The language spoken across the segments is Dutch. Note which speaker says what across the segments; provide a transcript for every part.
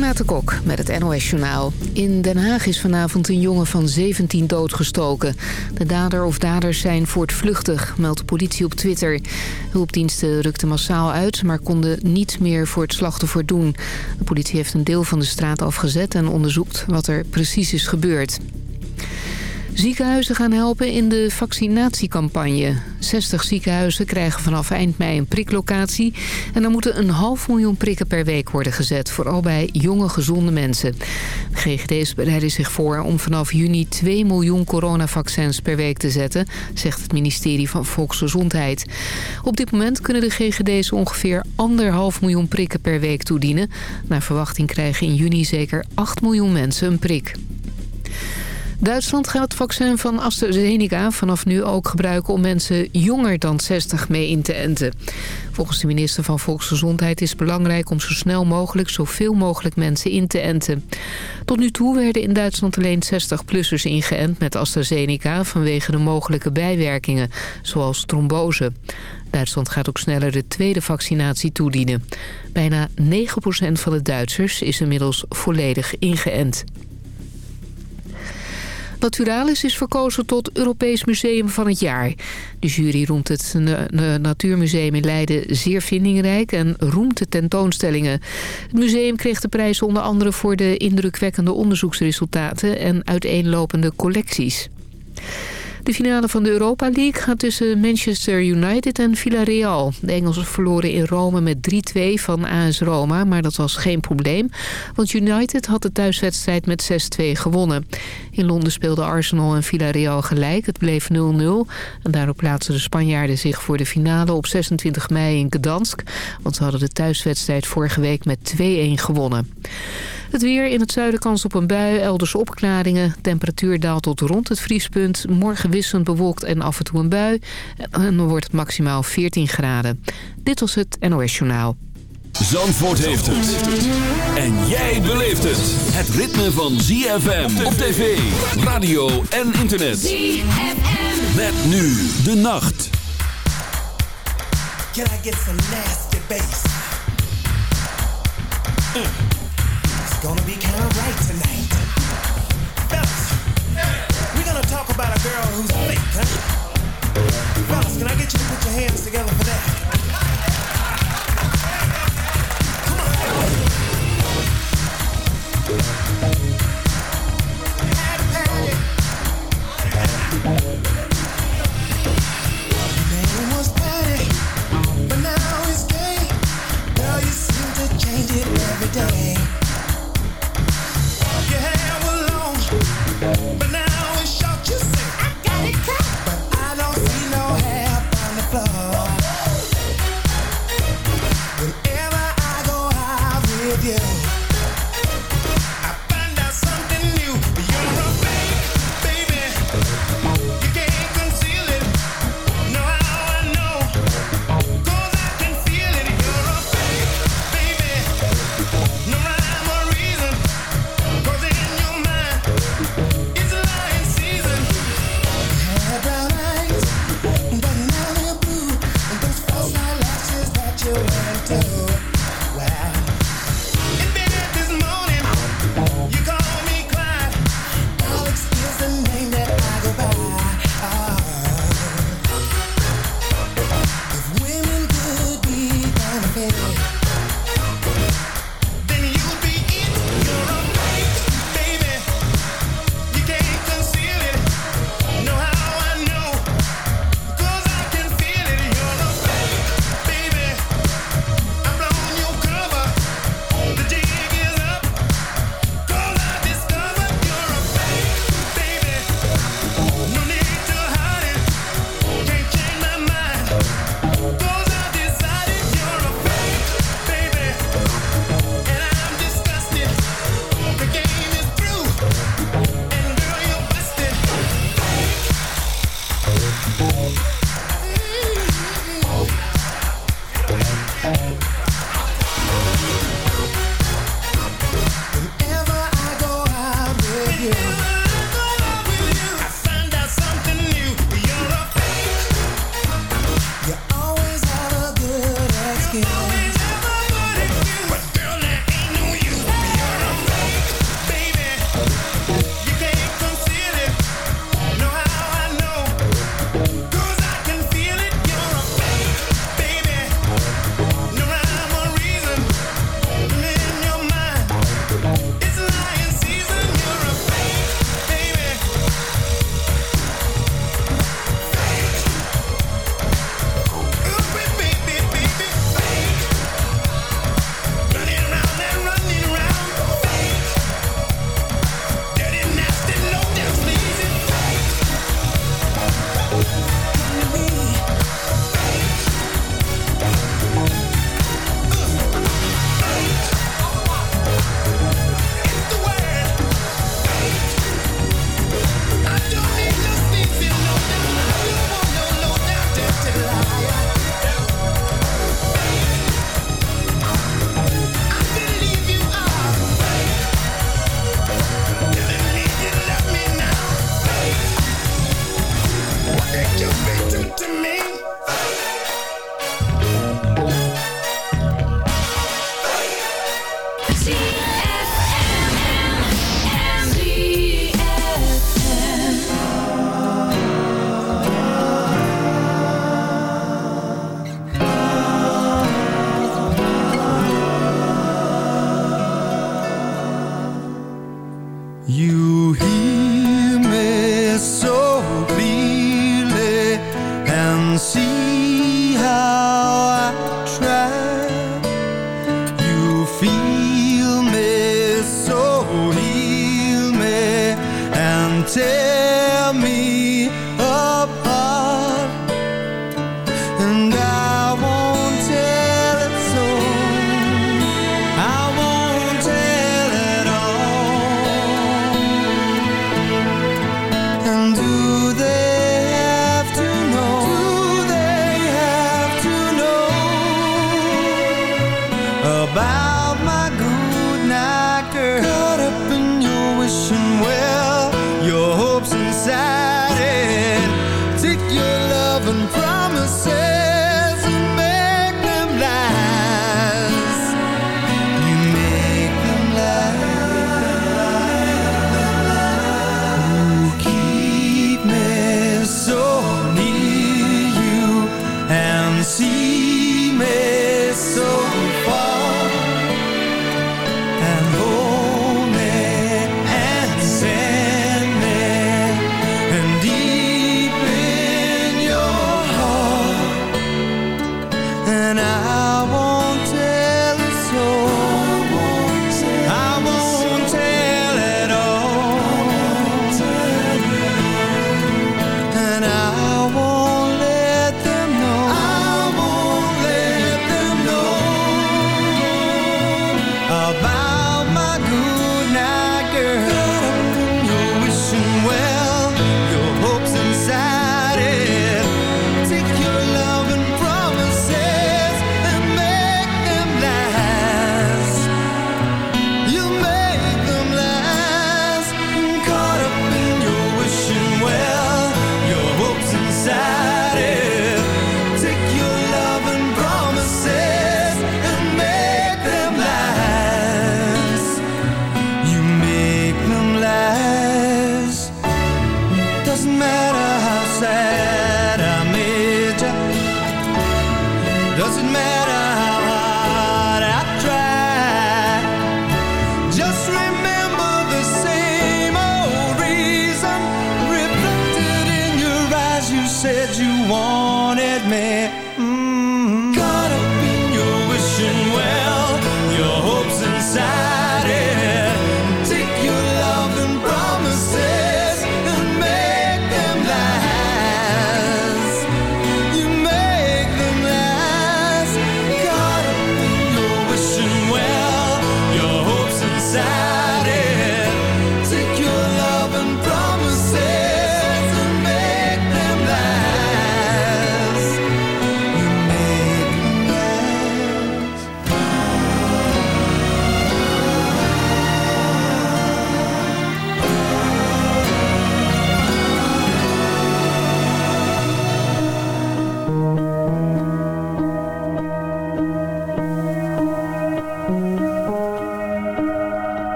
Speaker 1: de Kok met het NOS Journaal. In Den Haag is vanavond een jongen van 17 doodgestoken. De dader of daders zijn voortvluchtig, meldt de politie op Twitter. Hulpdiensten rukten massaal uit, maar konden niet meer voor het slachtoffer doen. De politie heeft een deel van de straat afgezet en onderzoekt wat er precies is gebeurd. Ziekenhuizen gaan helpen in de vaccinatiecampagne. 60 ziekenhuizen krijgen vanaf eind mei een priklocatie. En er moeten een half miljoen prikken per week worden gezet. Vooral bij jonge, gezonde mensen. De GGD's bereiden zich voor om vanaf juni 2 miljoen coronavaccins per week te zetten. Zegt het ministerie van Volksgezondheid. Op dit moment kunnen de GGD's ongeveer anderhalf miljoen prikken per week toedienen. Naar verwachting krijgen in juni zeker 8 miljoen mensen een prik. Duitsland gaat het vaccin van AstraZeneca vanaf nu ook gebruiken om mensen jonger dan 60 mee in te enten. Volgens de minister van Volksgezondheid is het belangrijk om zo snel mogelijk zoveel mogelijk mensen in te enten. Tot nu toe werden in Duitsland alleen 60-plussers ingeënt met AstraZeneca vanwege de mogelijke bijwerkingen, zoals trombose. Duitsland gaat ook sneller de tweede vaccinatie toedienen. Bijna 9% van de Duitsers is inmiddels volledig ingeënt. Naturalis is verkozen tot Europees Museum van het Jaar. De jury roemt het Natuurmuseum in Leiden zeer vindingrijk en roemt de tentoonstellingen. Het museum kreeg de prijs onder andere voor de indrukwekkende onderzoeksresultaten en uiteenlopende collecties. De finale van de Europa League gaat tussen Manchester United en Villarreal. De Engelsen verloren in Rome met 3-2 van AS Roma, maar dat was geen probleem. Want United had de thuiswedstrijd met 6-2 gewonnen. In Londen speelden Arsenal en Villarreal gelijk. Het bleef 0-0. En daarop plaatsen de Spanjaarden zich voor de finale op 26 mei in Gdansk. Want ze hadden de thuiswedstrijd vorige week met 2-1 gewonnen. Het weer in het zuiden kans op een bui, elders opklaringen. Temperatuur daalt tot rond het vriespunt. Morgen wissend bewolkt en af en toe een bui. En dan wordt het maximaal 14 graden. Dit was het NOS Journaal.
Speaker 2: Zandvoort heeft het. En jij beleeft het. Het ritme van ZFM op tv, radio en internet. ZFM. Met nu de nacht. Can I get some nasty bass? Mm. gonna be kind of right tonight. Fellas, we're gonna talk about a girl who's fake, huh? Fellas, can I get you to put your hands together for that? every day.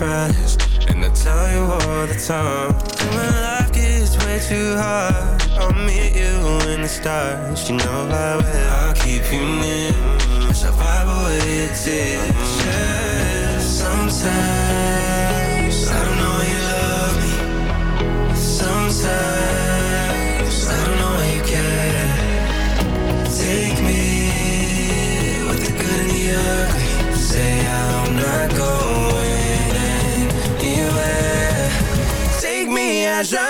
Speaker 3: friends And I tell you all the time When life gets way too hard I'll meet you in the stars You know I will I'll keep you near Survival way it is Yeah, sometimes ça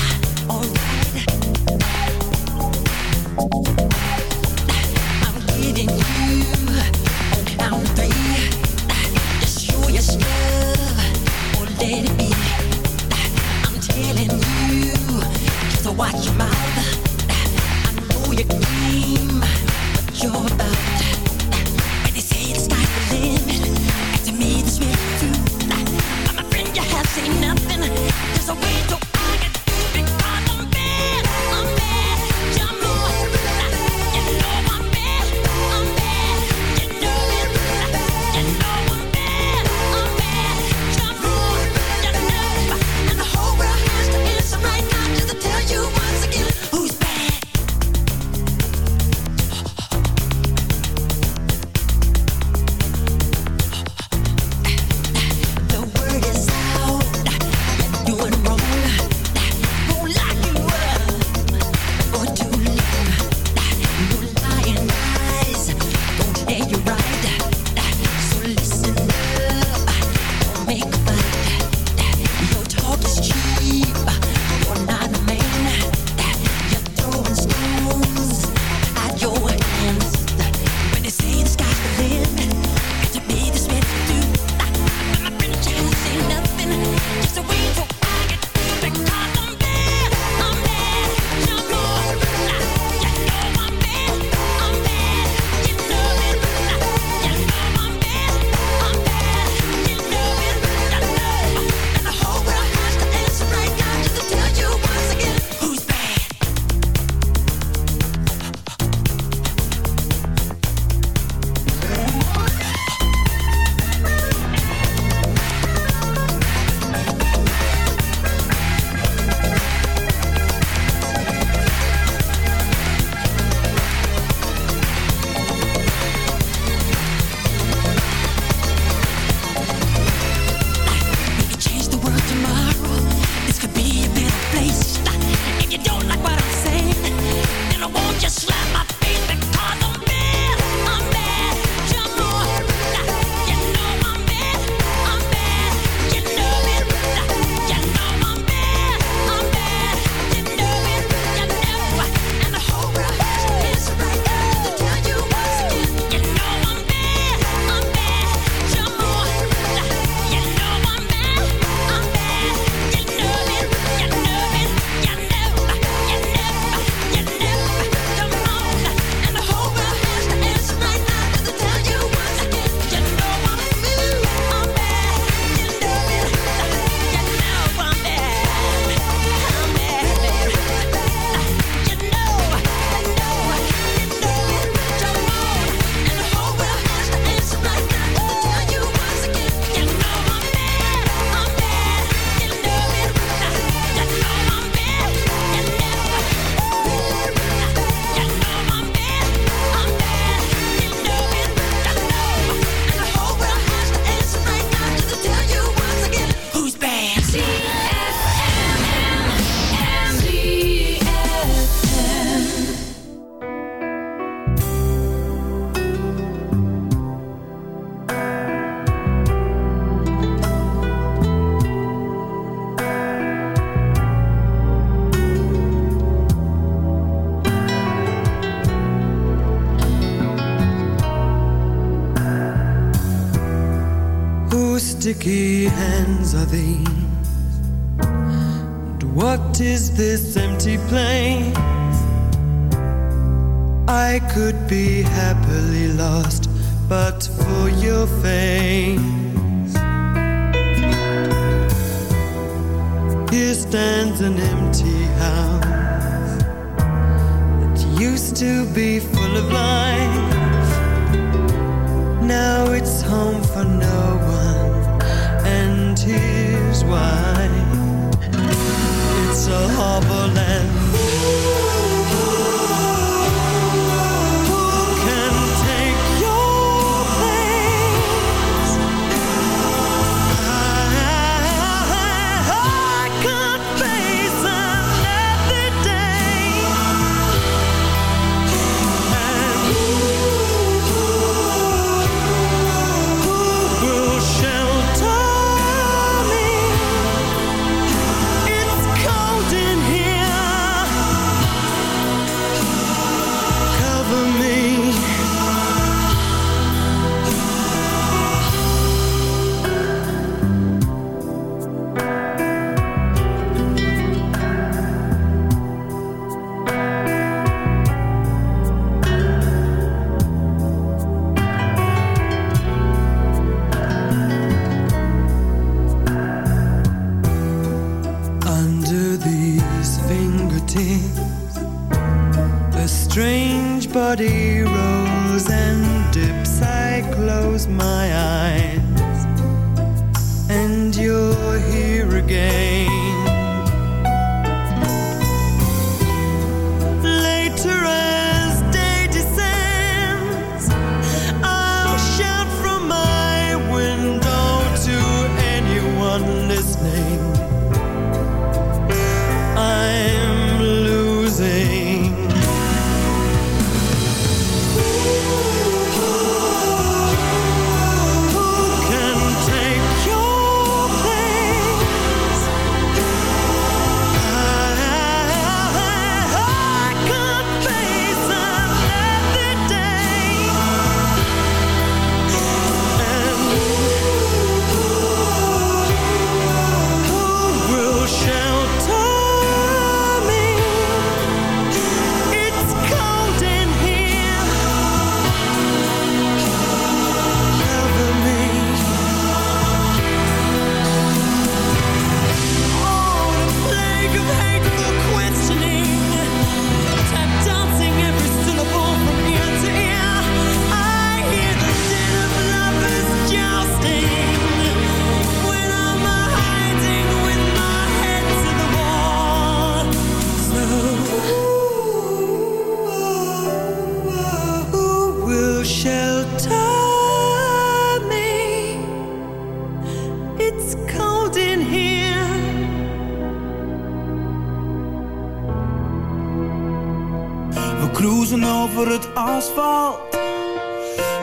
Speaker 3: We cruisen in over het asfalt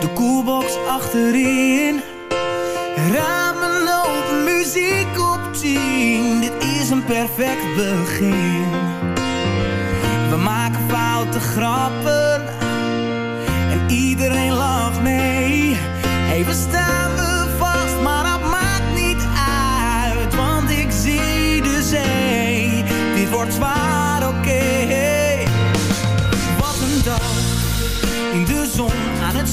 Speaker 3: De koelbox achterin Ramen open, muziek
Speaker 4: op
Speaker 5: tien Dit is een perfect begin We maken foute grappen En iedereen lacht mee Even staan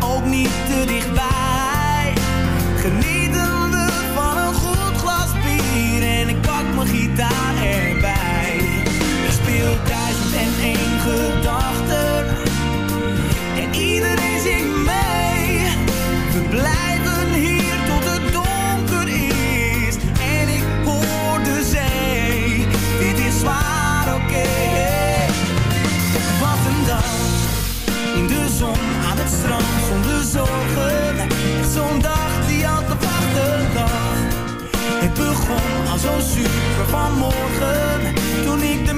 Speaker 6: ook niet te dichtbij. Genieten we van een goed glas bier en ik pak mijn gitaar erbij. Er speelt duizend en één gedachten en iedereen zingt mee. We blijven hier tot het donker is en ik hoor de zee. Dit is waar, oké. Wat een dag in de zon aan het strand zonder zorgen. zondag zo'n dag die altijd te wachten lag. Het begon al zo super vanmorgen, toen ik de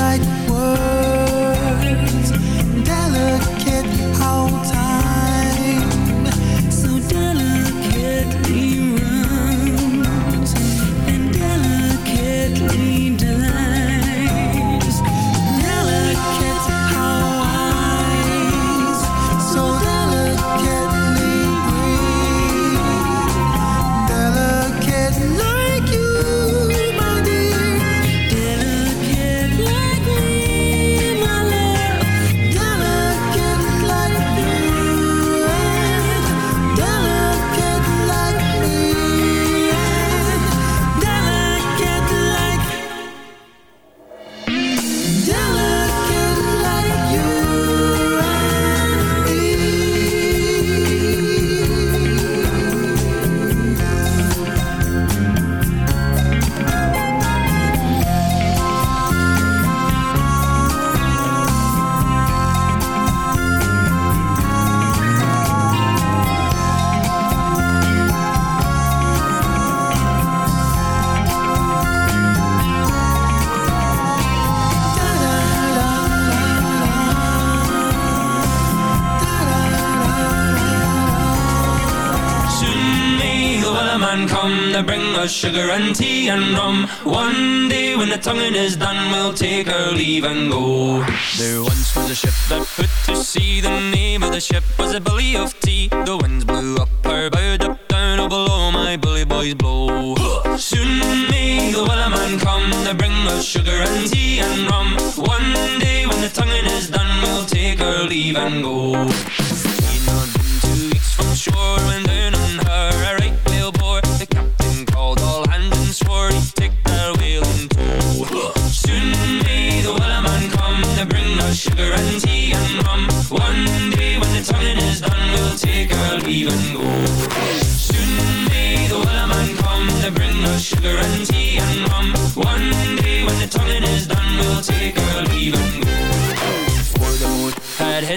Speaker 7: like words
Speaker 8: sugar and tea.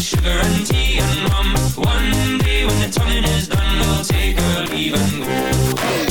Speaker 8: sugar and tea and rum One day when the tonguing is done We'll take a leave and go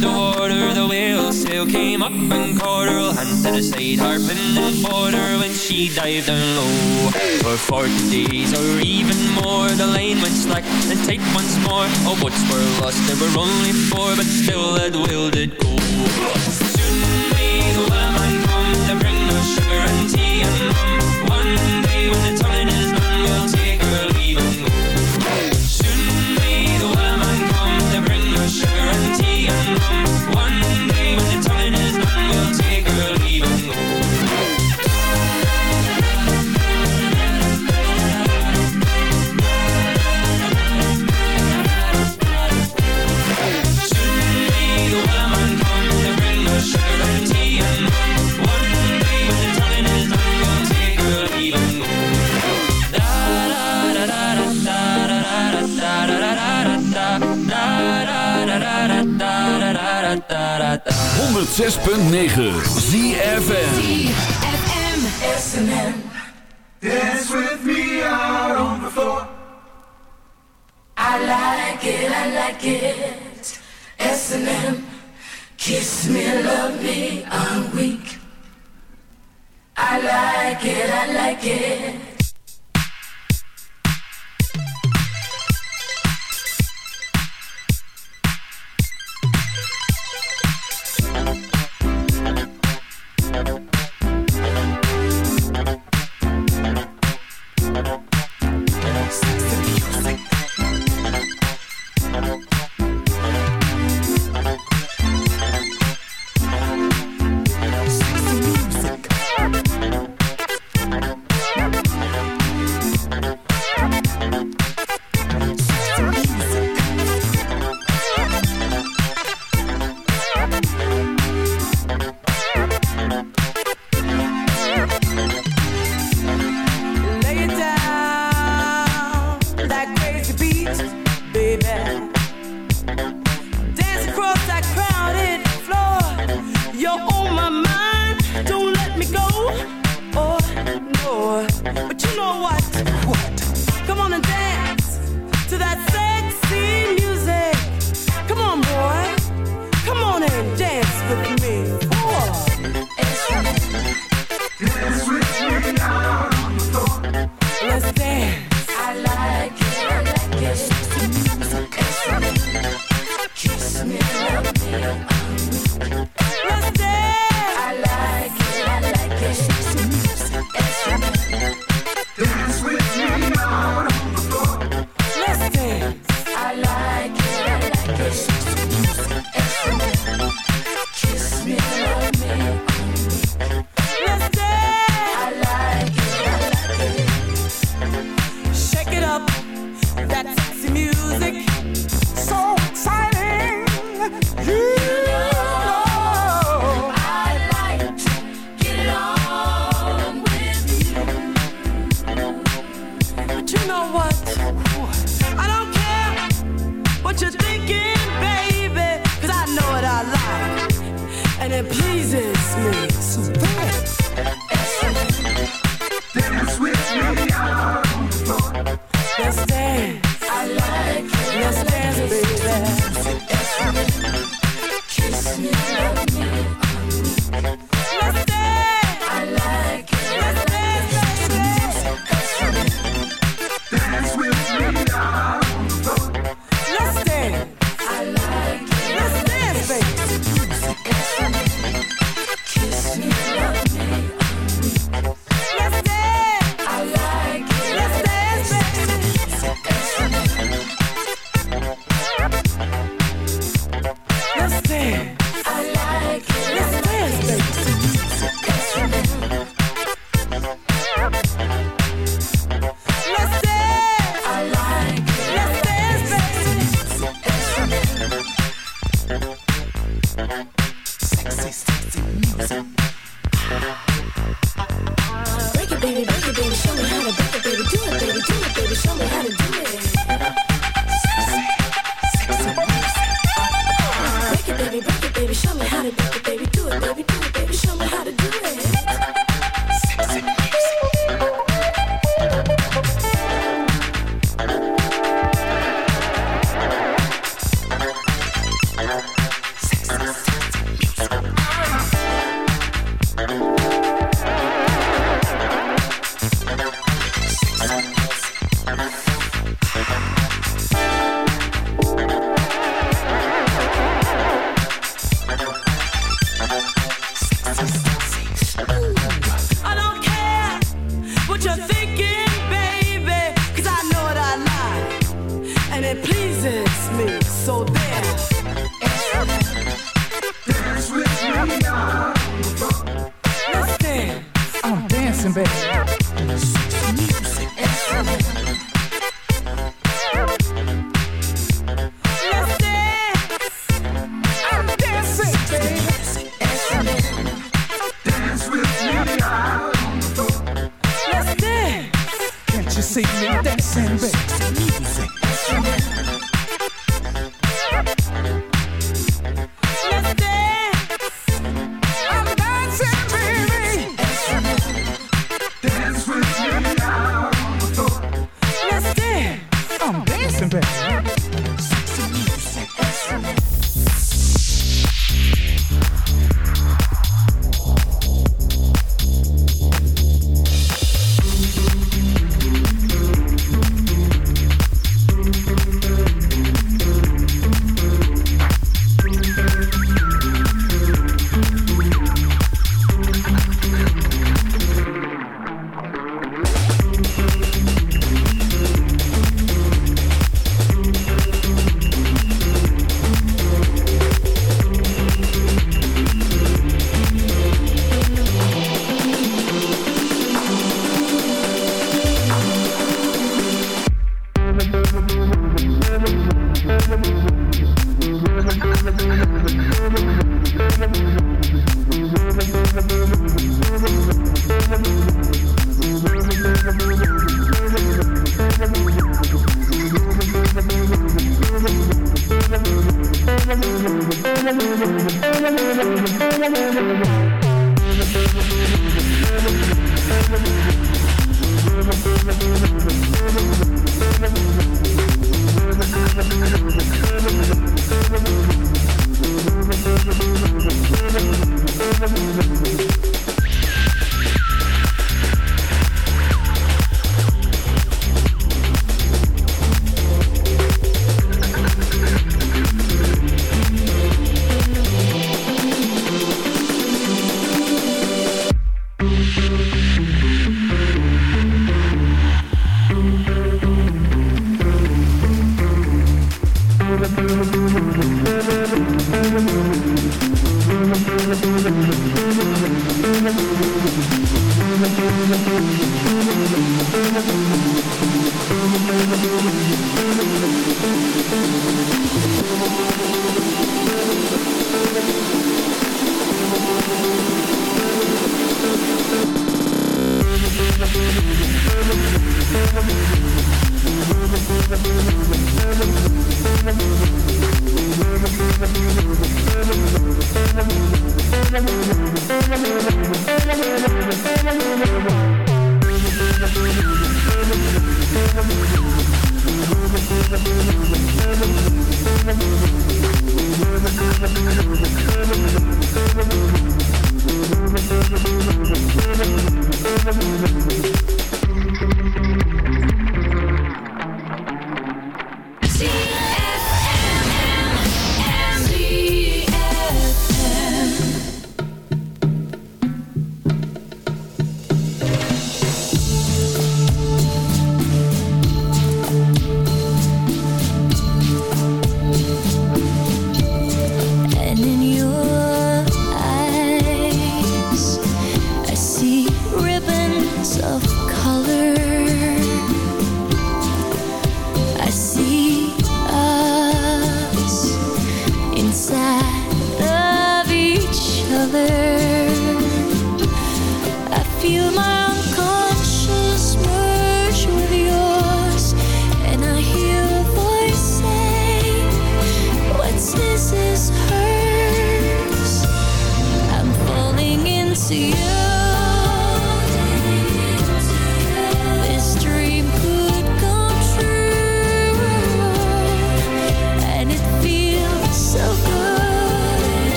Speaker 8: the water, the whale sail came up and caught her. Hand to the side, harping and border when she dived down low. For 40 days or even more, the line went slack and tight once more. All oh, boats were lost, there were only four, but still that whale did go. Soon may the whaleman come to bring us sugar and tea and rum. One day when the